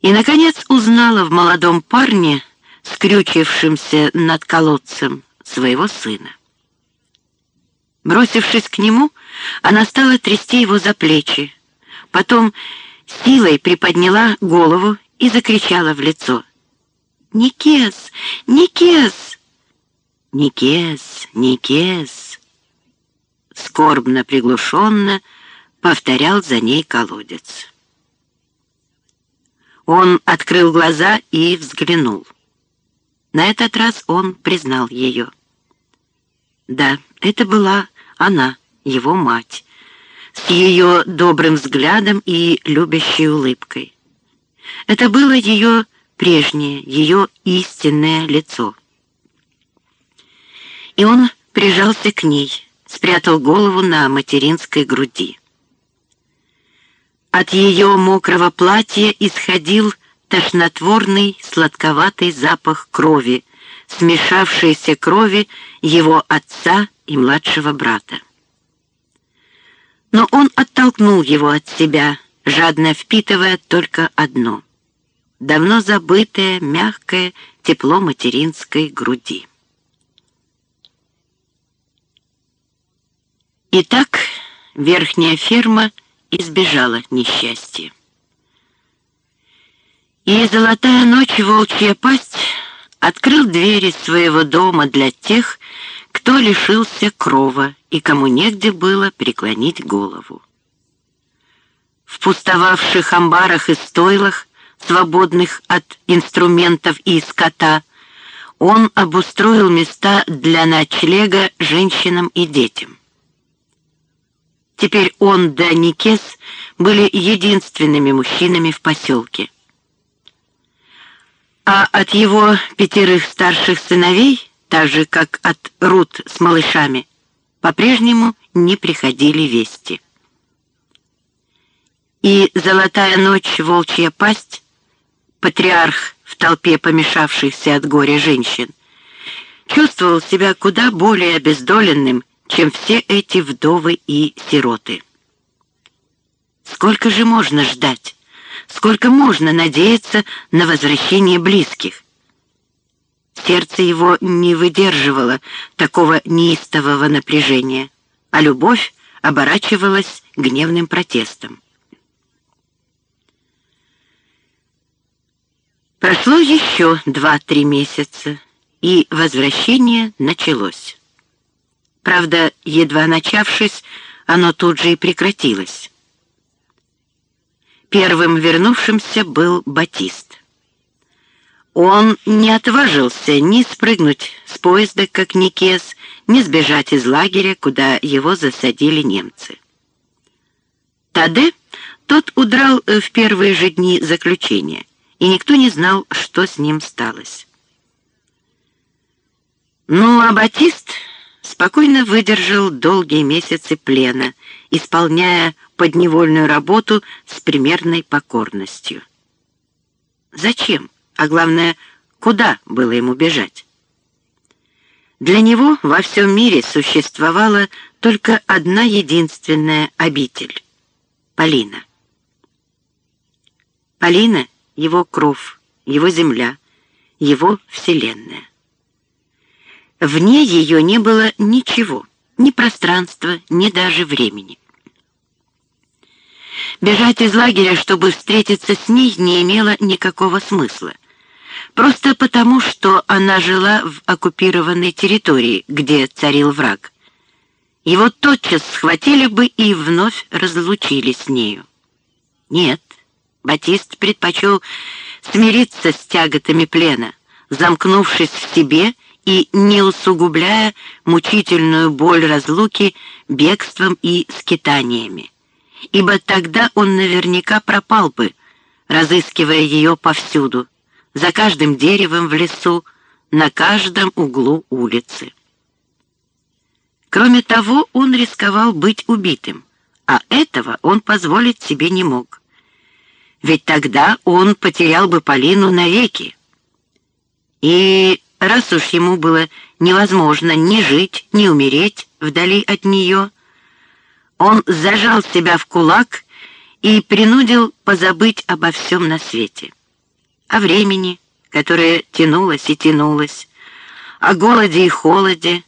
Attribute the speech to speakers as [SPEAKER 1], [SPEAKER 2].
[SPEAKER 1] И, наконец, узнала в молодом парне, скрючившемся над колодцем, своего сына. Бросившись к нему, она стала трясти его за плечи, потом силой приподняла голову и закричала в лицо. «Никес! Никес!» «Никес! Никес!» Скорбно, приглушенно повторял за ней колодец. Он открыл глаза и взглянул. На этот раз он признал ее. Да, это была она, его мать, с ее добрым взглядом и любящей улыбкой. Это было ее прежнее, ее истинное лицо. И он прижался к ней, спрятал голову на материнской груди. От ее мокрого платья исходил тошнотворный сладковатый запах крови, смешавшейся крови его отца и младшего брата. Но он оттолкнул его от себя, жадно впитывая только одно — давно забытое, мягкое тепло материнской груди. Итак, верхняя ферма — избежала несчастья. И золотая ночь волчья пасть открыл двери своего дома для тех, кто лишился крова и кому негде было преклонить голову. В пустовавших амбарах и стойлах, свободных от инструментов и скота, он обустроил места для ночлега женщинам и детям. Теперь он да Никес были единственными мужчинами в поселке. А от его пятерых старших сыновей, так же как от Рут с малышами, по-прежнему не приходили вести. И золотая ночь, волчья пасть, патриарх в толпе помешавшихся от горя женщин, чувствовал себя куда более обездоленным, чем все эти вдовы и сироты. Сколько же можно ждать? Сколько можно надеяться на возвращение близких? Сердце его не выдерживало такого неистового напряжения, а любовь оборачивалась гневным протестом. Прошло еще два-три месяца, и возвращение началось. Правда, едва начавшись, оно тут же и прекратилось. Первым вернувшимся был Батист. Он не отважился ни спрыгнуть с поезда, как Никес, ни сбежать из лагеря, куда его засадили немцы. Таде тот удрал в первые же дни заключения, и никто не знал, что с ним сталось. Ну, а Батист спокойно выдержал долгие месяцы плена, исполняя подневольную работу с примерной покорностью. Зачем? А главное, куда было ему бежать? Для него во всем мире существовала только одна единственная обитель — Полина. Полина — его кровь, его земля, его вселенная. Вне ее не было ничего, ни пространства, ни даже времени. Бежать из лагеря, чтобы встретиться с ней, не имело никакого смысла. Просто потому, что она жила в оккупированной территории, где царил враг. Его тотчас схватили бы и вновь разлучили с нею. Нет, Батист предпочел смириться с тяготами плена, замкнувшись в себе и не усугубляя мучительную боль разлуки бегством и скитаниями. Ибо тогда он наверняка пропал бы, разыскивая ее повсюду, за каждым деревом в лесу, на каждом углу улицы. Кроме того, он рисковал быть убитым, а этого он позволить себе не мог. Ведь тогда он потерял бы Полину навеки. И раз уж ему было невозможно ни жить, ни умереть вдали от нее, он зажал себя в кулак и принудил позабыть обо всем на свете. о времени, которое тянулось и тянулось, о голоде и холоде,